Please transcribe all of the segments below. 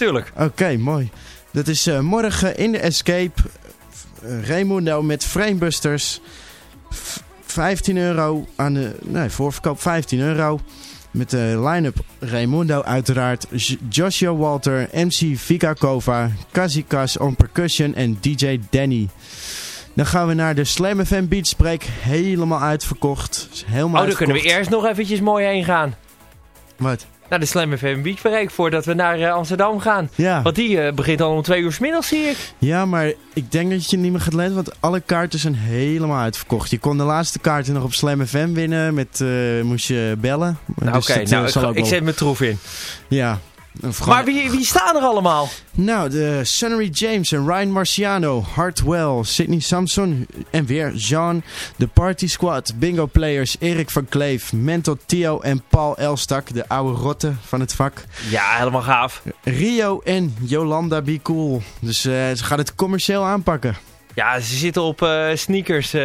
tuurlijk. Oké, mooi. Dat is uh, morgen in de Escape. Uh, Raimundo met Framebusters. 15 euro aan de... Nee, voorverkoop 15 euro. Met de line-up Raimundo uiteraard. Joshua Walter, MC Vika Kova, Kazikas on percussion en DJ Danny. Dan gaan we naar de Slam FM Beach Break. Helemaal uitverkocht. Helemaal oh, dan kunnen we eerst nog eventjes mooi heen gaan. Wat? Naar de Slam FM Beach Break voordat we naar uh, Amsterdam gaan. Ja. Want die uh, begint al om twee uur s middags, zie ik. Ja, maar ik denk dat je niet meer gaat letten, want alle kaarten zijn helemaal uitverkocht. Je kon de laatste kaarten nog op Slam FM winnen, met uh, moest je bellen. Nou, dus Oké, okay, nou, ik, ik zet mijn troef in. Ja, maar wie, wie staan er allemaal? Nou, de Sunnery James en Ryan Marciano, Hartwell, Sidney Samson en weer Jean. De Party Squad, Bingo Players, Erik van Kleef, Mental Tio en Paul Elstak, de oude rotte van het vak. Ja, helemaal gaaf. Rio en Jolanda Be Cool. Dus uh, ze gaan het commercieel aanpakken. Ja, ze zitten op uh, sneakers uh,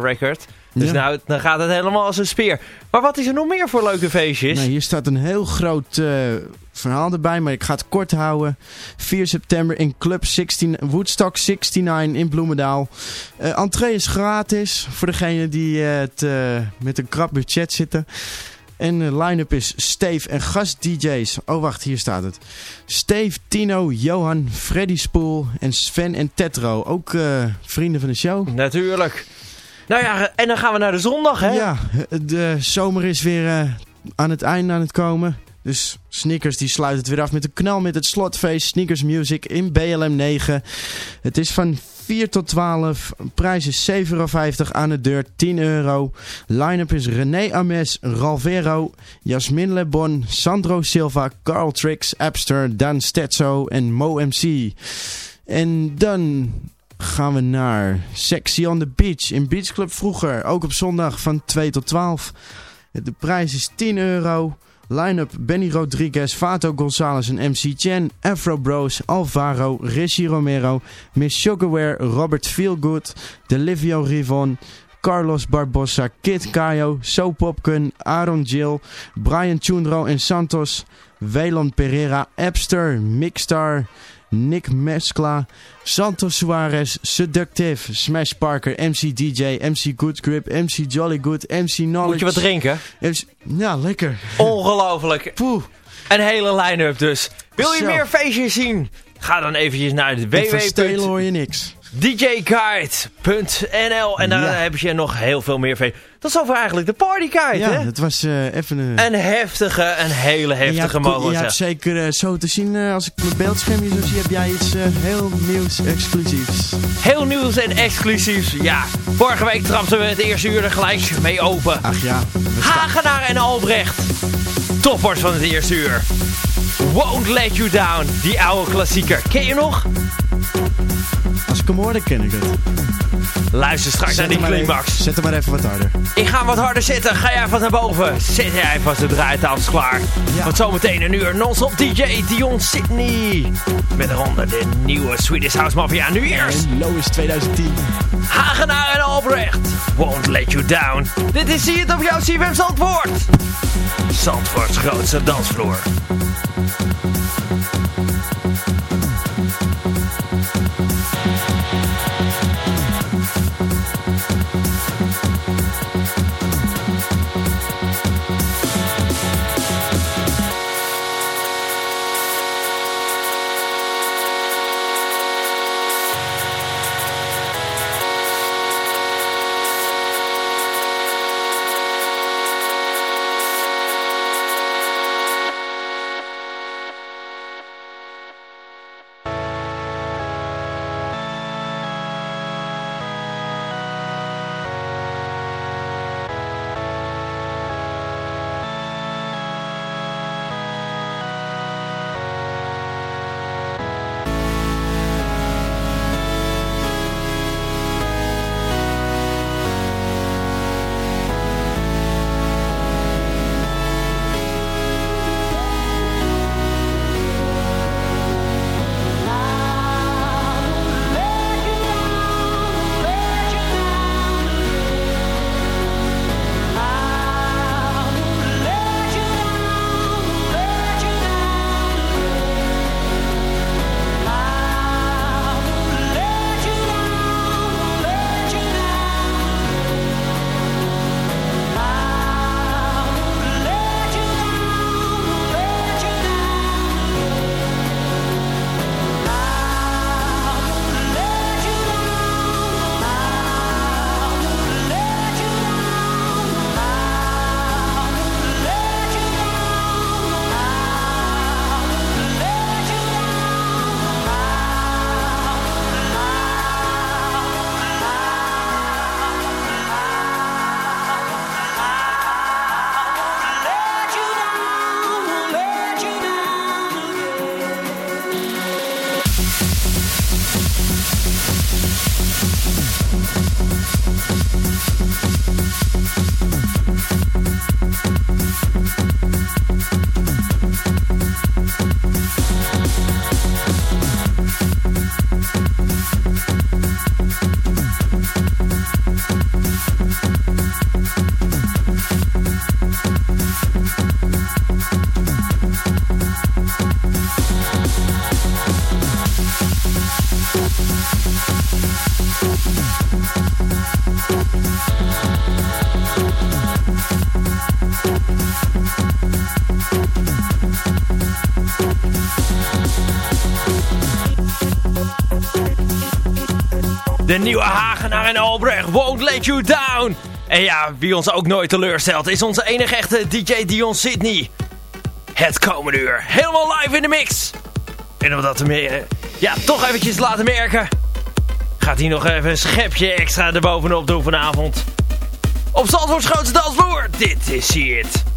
record. Dus nou, dan gaat het helemaal als een speer. Maar wat is er nog meer voor leuke feestjes? Nou, hier staat een heel groot uh, verhaal erbij, maar ik ga het kort houden. 4 september in Club 16, Woodstock 69 in Bloemendaal. Uh, entree is gratis voor degenen die uh, het met een krap budget zitten. En de line-up is Steve en gast-DJ's. Oh, wacht, hier staat het. Steve, Tino, Johan, Freddy Spoel en Sven en Tetro. Ook vrienden van de show. Natuurlijk. Nou ja, en dan gaan we naar de zondag, hè? Ja, de zomer is weer uh, aan het einde aan het komen. Dus Sneakers die sluit het weer af met een knal met het slotfeest Sneakers Music in BLM 9. Het is van 4 tot 12. Prijs is 7,50 euro aan de deur, 10 euro. Line-up is René Ames, Ralvero, Jasmin Lebon, Sandro Silva, Carl Trix, Abster, Dan Stetso en Mo MC. En dan gaan we naar Sexy on the Beach in Beach Club vroeger. Ook op zondag van 2 tot 12. De prijs is 10 euro. Line-up Benny Rodriguez, Fato Gonzalez en MC Chen, Afro Bros, Alvaro, Rishi Romero, Miss Sugarware, Robert Feelgood, Delivio Rivon, Carlos Barbosa, Kid Kayo, So Popkun, Aaron Jill, Brian Chundro en Santos, Waylon Pereira, Epster, Mixstar, Nick Mescla, Santos Suarez, Seductive, Smash Parker, MC DJ, MC Good Grip, MC Jolly Good, MC Knowledge. Moet je wat drinken? ja, lekker. Ongelooflijk. Poeh. Een hele line-up dus. Wil je meer feestjes zien? Ga dan eventjes naar de www. Hoor je niks djguide.nl En daar heb je nog heel veel meer van. Dat is over eigenlijk de partyguide, ja, hè? het was uh, even een... Een heftige, een hele heftige mogen Je hebt zeker uh, zo te zien, uh, als ik mijn beeldscherm zo zie, heb jij iets heel nieuws exclusiefs. Heel nieuws en exclusiefs, ja. Vorige week trapten we het eerste uur er gelijk mee open. Ach ja. Hagenaar en Albrecht. Toppers van het eerste uur. Won't Let You Down, die oude klassieker. Ken je nog? Als ik hem hoor, dan ken ik het. Luister straks naar die climax. Zet hem maar even wat harder. Ik ga wat harder zitten. Ga jij vast naar boven. Zet jij vast de draaitafels klaar. Ja. Want zometeen een uur non-stop DJ Dion Sydney. Met eronder de nieuwe Swedish House Mafia. Nu eerst. En Lois 2010. Hagenaar en Albrecht. Won't let you down. Dit is Zie het op jouw CWM Zandvoort. Zandvoorts grootste dansvloer. Hagenaar en Albrecht won't let you down. En ja, wie ons ook nooit teleurstelt is onze enige echte DJ Dion Sydney. Het komende uur, helemaal live in de mix. En om dat te meer, ja, toch eventjes laten merken... gaat hij nog even een schepje extra erbovenop doen vanavond. Op Zandvoorts grootste dansvloer, dit is it.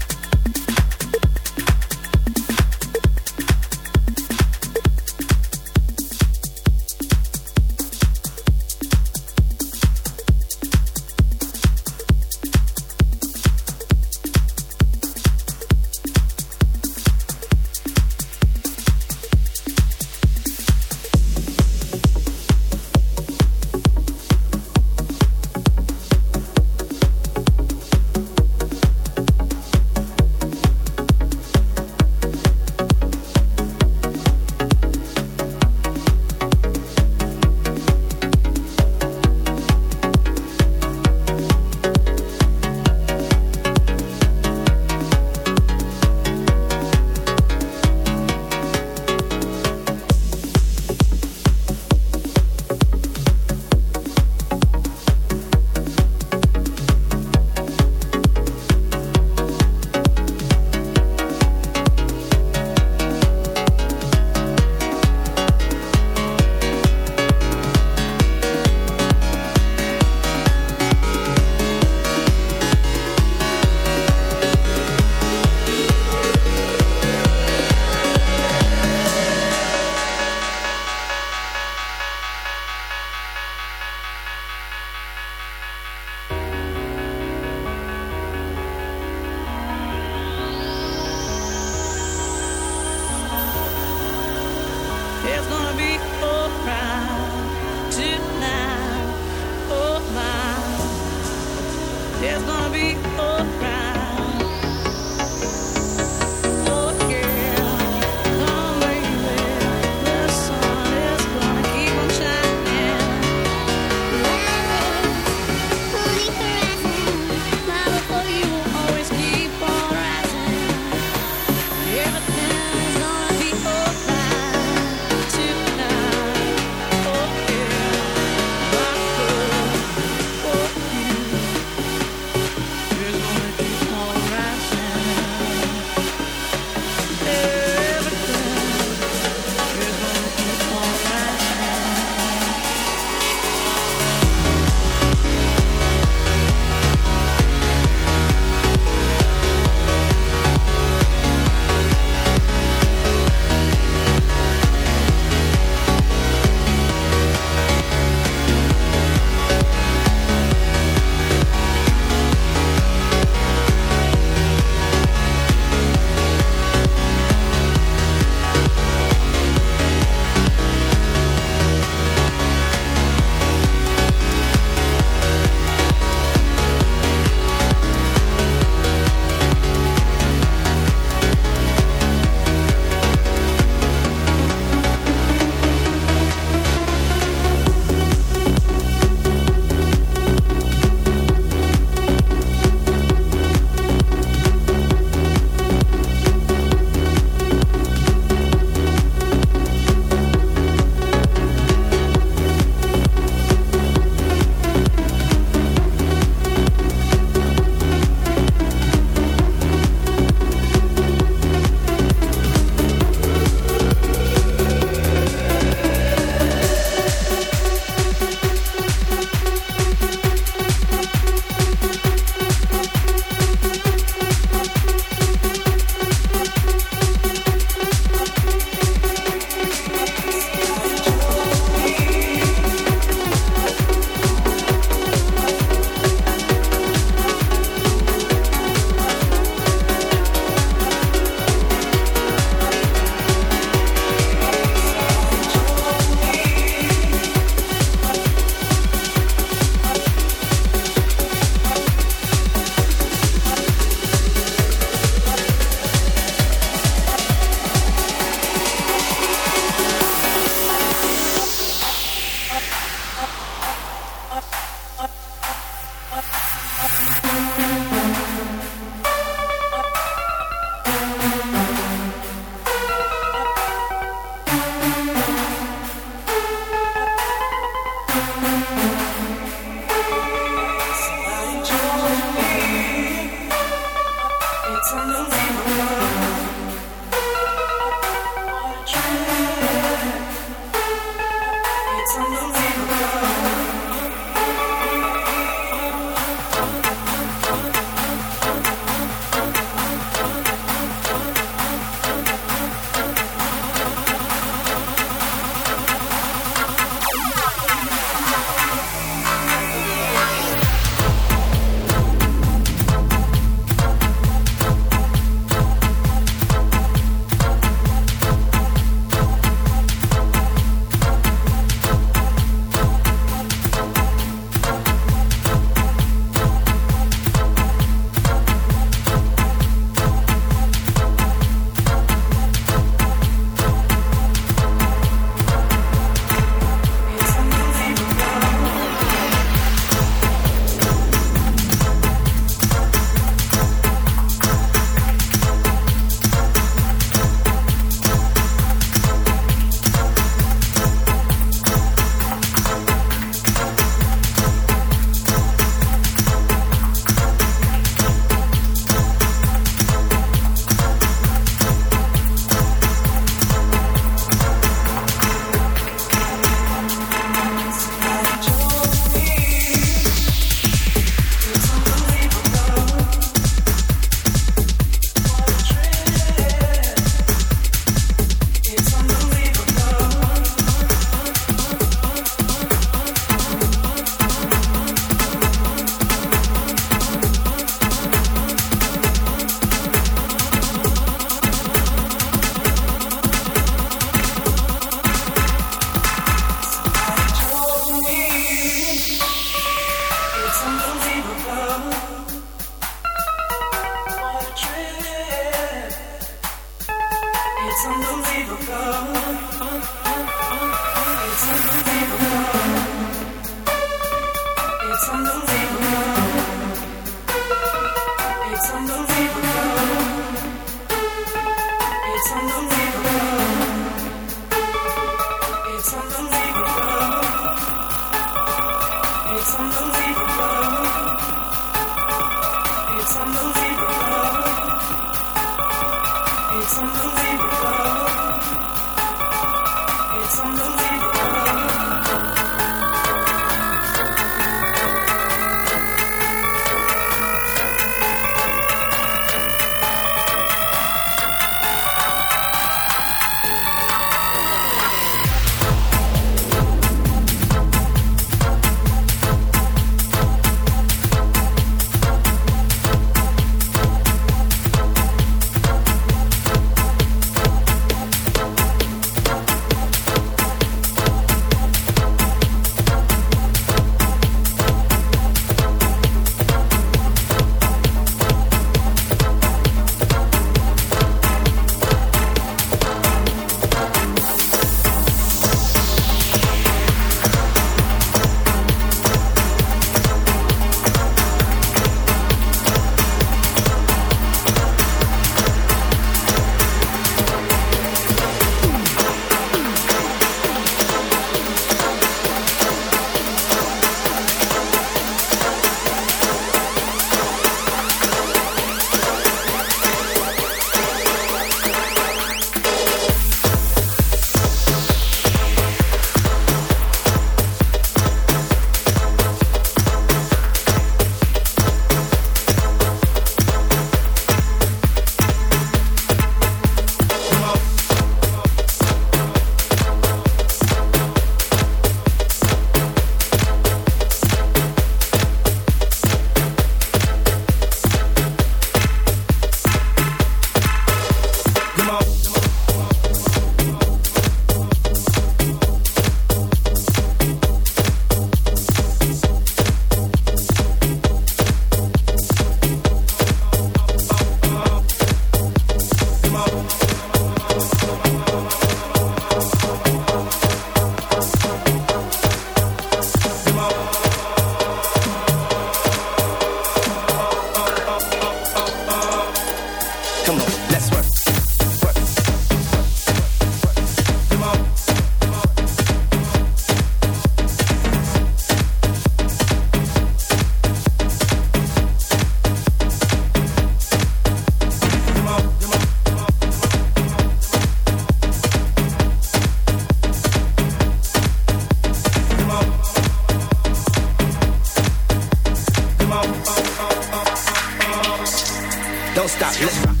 don't stop. Let's rock.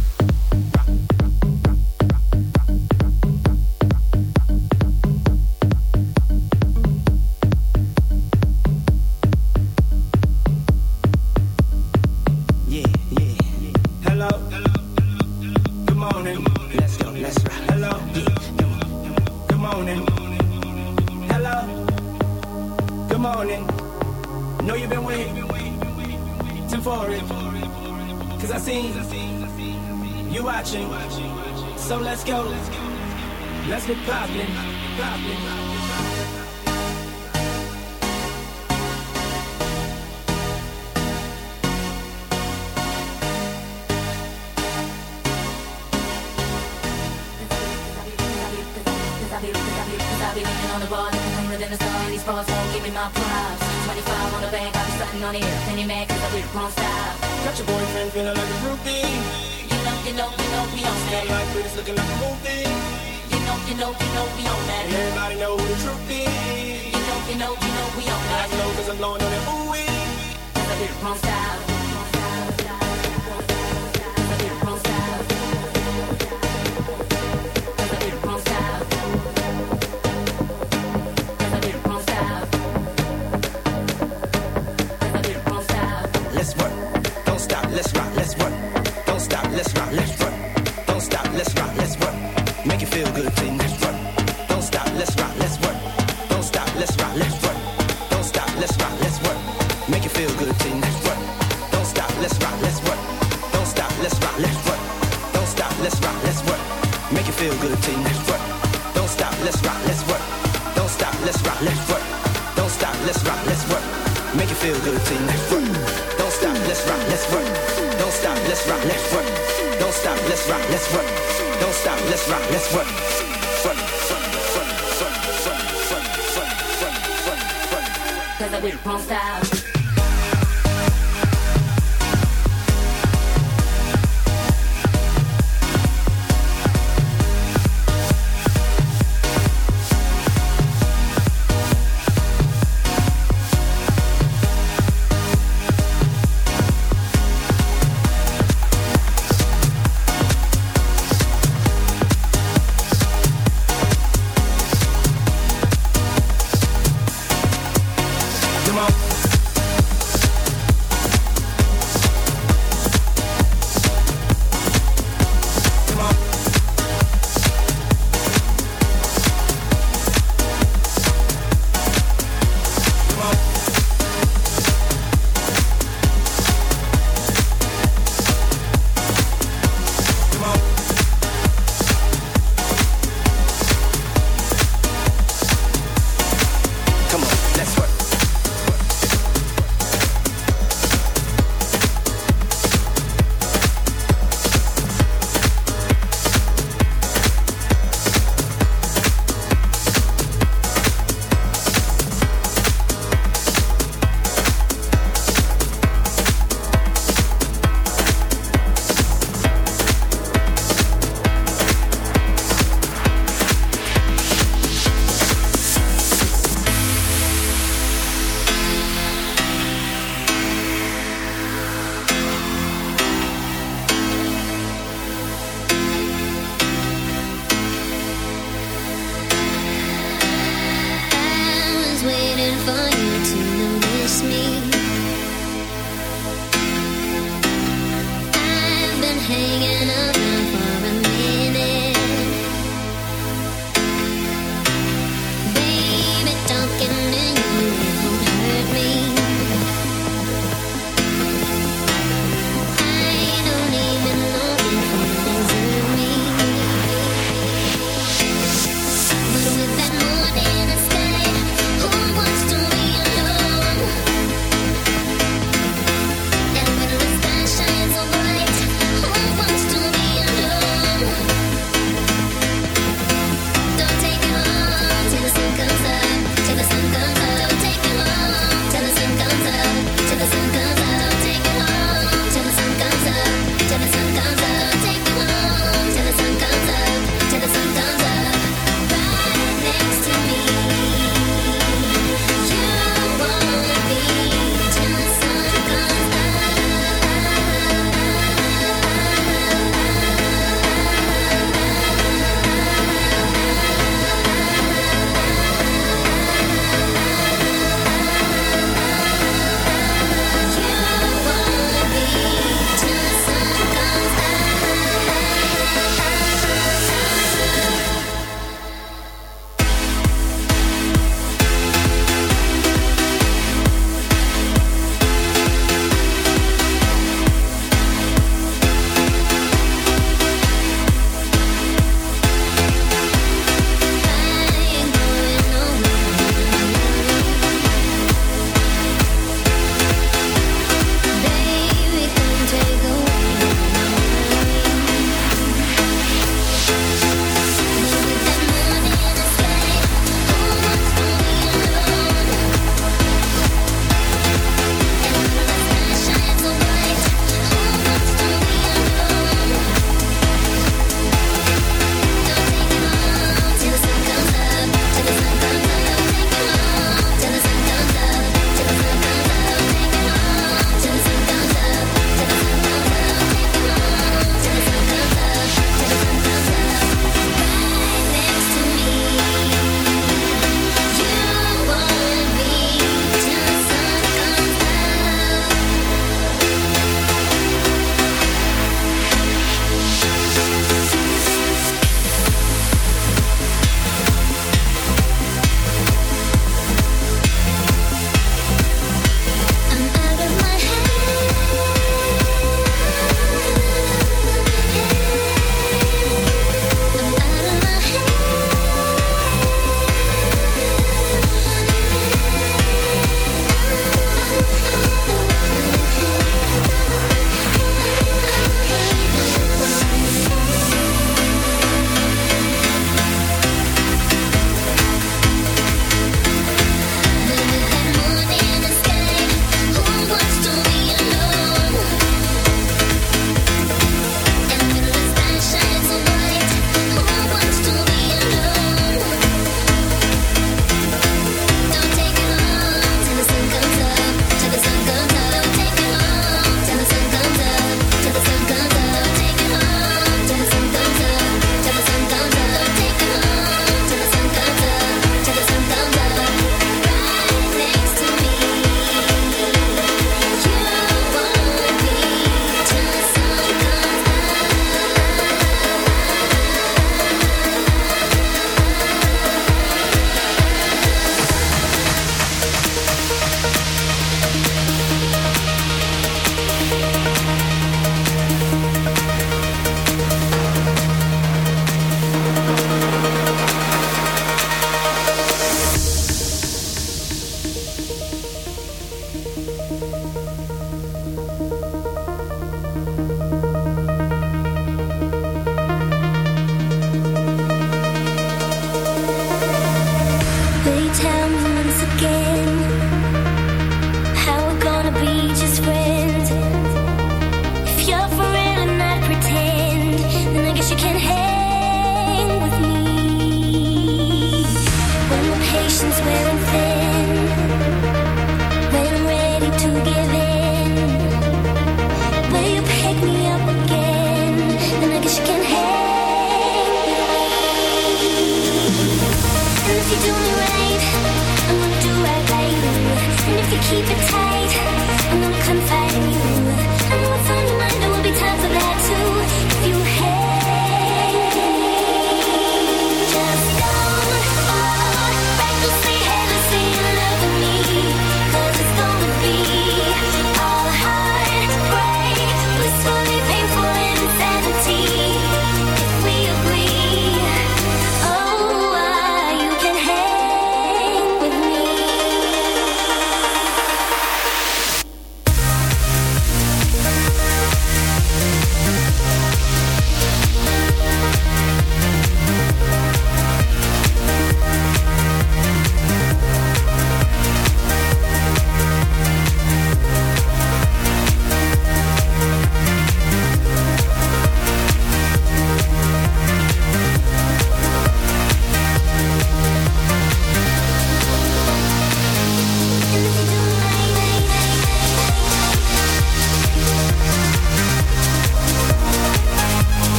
Feel good team. Let's work. Don't stop, let's rock, let's work. Don't stop, let's rock, let's work. Don't stop, let's rock, let's work. Make you feel good team. Let's work. Don't stop, let's rock, let's work. Don't stop, let's rock, let's work. Don't stop, let's rock, let's work. Don't stop, let's rock, let's work. Work, work, work, work, work, work, work, work, work, work. Cause I do it wrong style.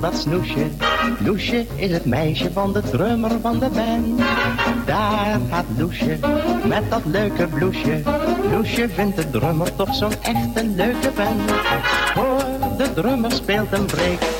Dat snoesje? Loesje is het meisje van de drummer van de band. Daar gaat Loesje met dat leuke bloesje. Loesje vindt de drummer toch zo'n echt een leuke band. Hoor, de drummer speelt een break.